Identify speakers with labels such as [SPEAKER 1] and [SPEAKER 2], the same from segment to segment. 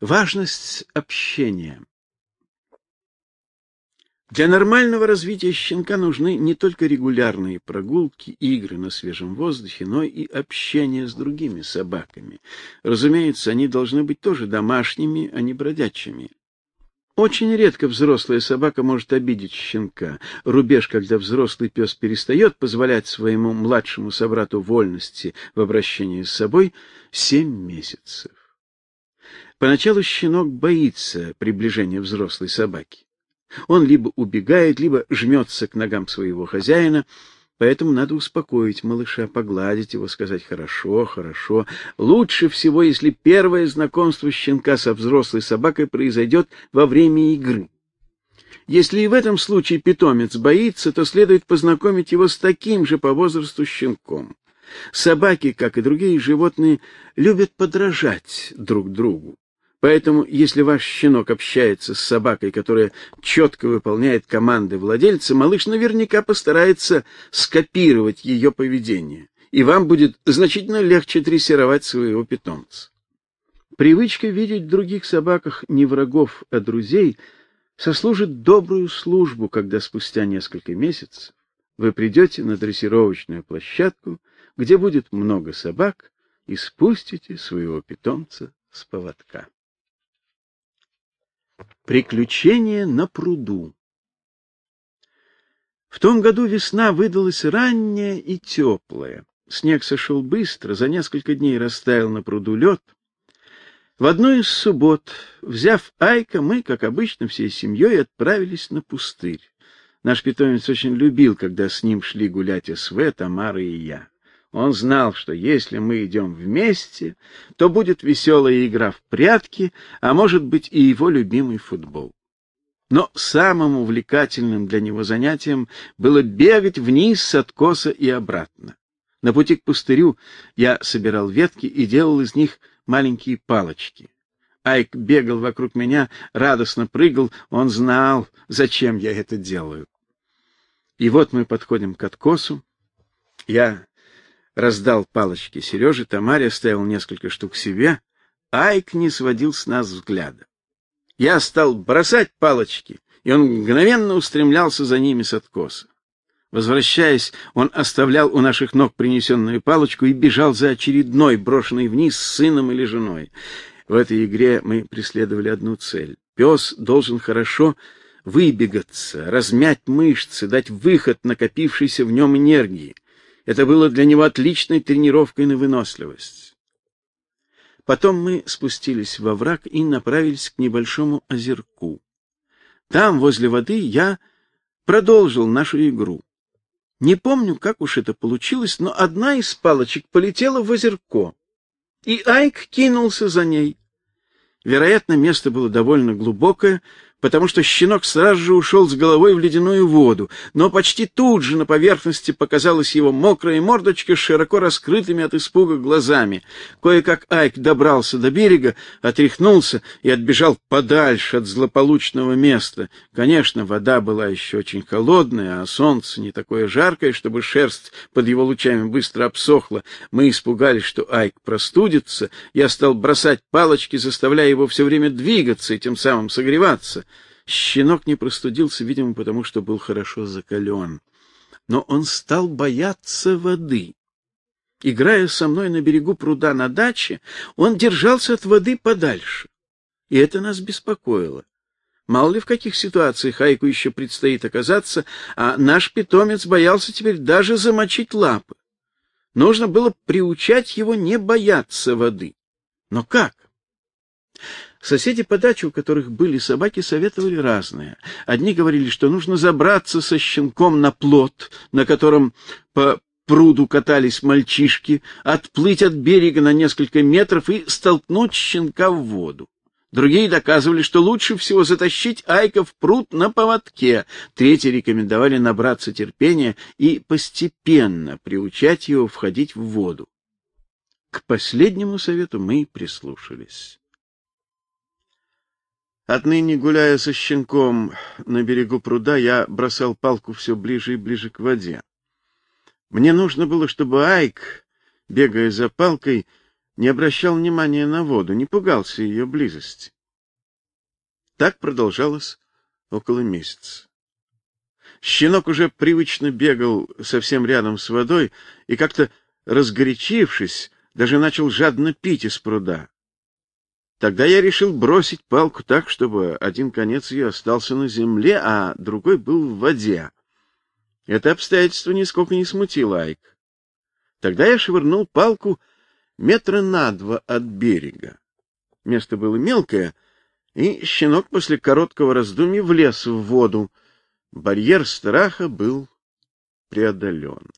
[SPEAKER 1] Важность общения. Для нормального развития щенка нужны не только регулярные прогулки, игры на свежем воздухе, но и общение с другими собаками. Разумеется, они должны быть тоже домашними, а не бродячими. Очень редко взрослая собака может обидеть щенка. Рубеж, когда взрослый пес перестает позволять своему младшему собрату вольности в обращении с собой, семь месяцев. Поначалу щенок боится приближения взрослой собаки. Он либо убегает, либо жмется к ногам своего хозяина, поэтому надо успокоить малыша, погладить его, сказать «хорошо, хорошо». Лучше всего, если первое знакомство щенка со взрослой собакой произойдет во время игры. Если и в этом случае питомец боится, то следует познакомить его с таким же по возрасту щенком. Собаки, как и другие животные, любят подражать друг другу. Поэтому, если ваш щенок общается с собакой, которая четко выполняет команды владельца, малыш наверняка постарается скопировать ее поведение, и вам будет значительно легче дрессировать своего питомца. Привычка видеть в других собаках не врагов, а друзей сослужит добрую службу, когда спустя несколько месяцев вы придете на дрессировочную площадку, где будет много собак, и спустите своего питомца с поводка. Приключения на пруду. В том году весна выдалась ранняя и теплая. Снег сошел быстро, за несколько дней растаял на пруду лед. В одну из суббот, взяв Айка, мы, как обычно, всей семьей отправились на пустырь. Наш питомец очень любил, когда с ним шли гулять СВ, Тамара и я. Он знал, что если мы идем вместе, то будет веселая игра в прятки, а может быть и его любимый футбол. Но самым увлекательным для него занятием было бегать вниз с откоса и обратно. На пути к пустырю я собирал ветки и делал из них маленькие палочки. Айк бегал вокруг меня, радостно прыгал, он знал, зачем я это делаю. И вот мы подходим к откосу. Я раздал палочки Сереже, Тамаре оставил несколько штук себе. Айк не сводил с нас взгляда. Я стал бросать палочки, и он мгновенно устремлялся за ними с откоса. Возвращаясь, он оставлял у наших ног принесенную палочку и бежал за очередной, брошенной вниз с сыном или женой. В этой игре мы преследовали одну цель. Пес должен хорошо выбегаться, размять мышцы, дать выход накопившейся в нем энергии. Это было для него отличной тренировкой на выносливость. Потом мы спустились во враг и направились к небольшому озерку. Там, возле воды, я продолжил нашу игру. Не помню, как уж это получилось, но одна из палочек полетела в озерко, и Айк кинулся за ней. Вероятно, место было довольно глубокое, потому что щенок сразу же ушел с головой в ледяную воду, но почти тут же на поверхности показалась его мокрая мордочка с широко раскрытыми от испуга глазами. Кое-как Айк добрался до берега, отряхнулся и отбежал подальше от злополучного места. Конечно, вода была еще очень холодная, а солнце не такое жаркое, чтобы шерсть под его лучами быстро обсохла. Мы испугались, что Айк простудится. Я стал бросать палочки, заставляя его все время двигаться и тем самым согреваться. Щенок не простудился, видимо, потому что был хорошо закален. Но он стал бояться воды. Играя со мной на берегу пруда на даче, он держался от воды подальше. И это нас беспокоило. Мало ли в каких ситуациях Айку еще предстоит оказаться, а наш питомец боялся теперь даже замочить лапы. Нужно было приучать его не бояться воды. Но как? Соседи по даче, у которых были собаки, советовали разное. Одни говорили, что нужно забраться со щенком на плот, на котором по пруду катались мальчишки, отплыть от берега на несколько метров и столкнуть щенка в воду. Другие доказывали, что лучше всего затащить Айка в пруд на поводке. Третьи рекомендовали набраться терпения и постепенно приучать его входить в воду. К последнему совету мы прислушались. Отныне, гуляя со щенком на берегу пруда, я бросал палку все ближе и ближе к воде. Мне нужно было, чтобы Айк, бегая за палкой, не обращал внимания на воду, не пугался ее близости. Так продолжалось около месяца. Щенок уже привычно бегал совсем рядом с водой и как-то разгорячившись, даже начал жадно пить из пруда. Тогда я решил бросить палку так, чтобы один конец ее остался на земле, а другой был в воде. Это обстоятельство нисколько не смутило Айк. Тогда я швырнул палку метра на два от берега. Место было мелкое, и щенок после короткого раздумья влез в воду. Барьер страха был преодолен.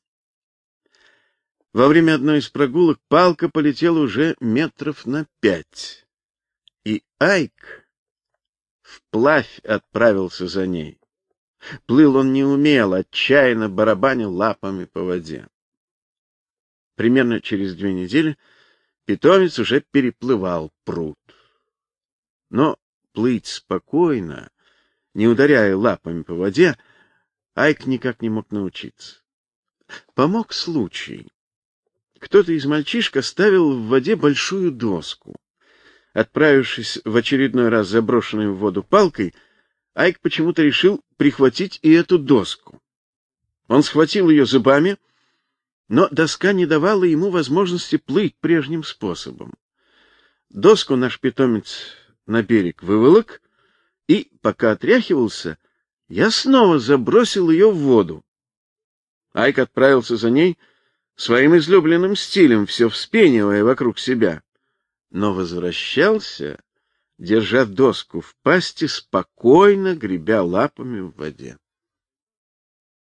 [SPEAKER 1] Во время одной из прогулок палка полетела уже метров на пять и Айк вплавь отправился за ней. Плыл он не умел, отчаянно барабанил лапами по воде. Примерно через две недели питомец уже переплывал пруд. Но плыть спокойно, не ударяя лапами по воде, Айк никак не мог научиться. Помог случай. Кто-то из мальчишек ставил в воде большую доску. Отправившись в очередной раз заброшенной в воду палкой, Айк почему-то решил прихватить и эту доску. Он схватил ее зубами, но доска не давала ему возможности плыть прежним способом. Доску наш питомец на берег выволок, и, пока отряхивался, я снова забросил ее в воду. Айк отправился за ней своим излюбленным стилем, все вспенивая вокруг себя но возвращался, держа доску в пасти, спокойно гребя лапами в воде.